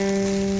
Música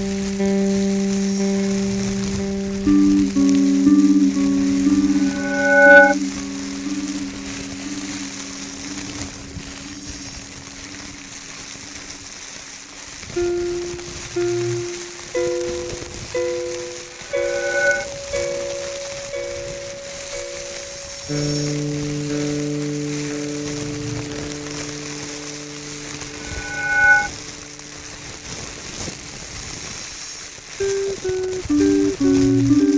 Música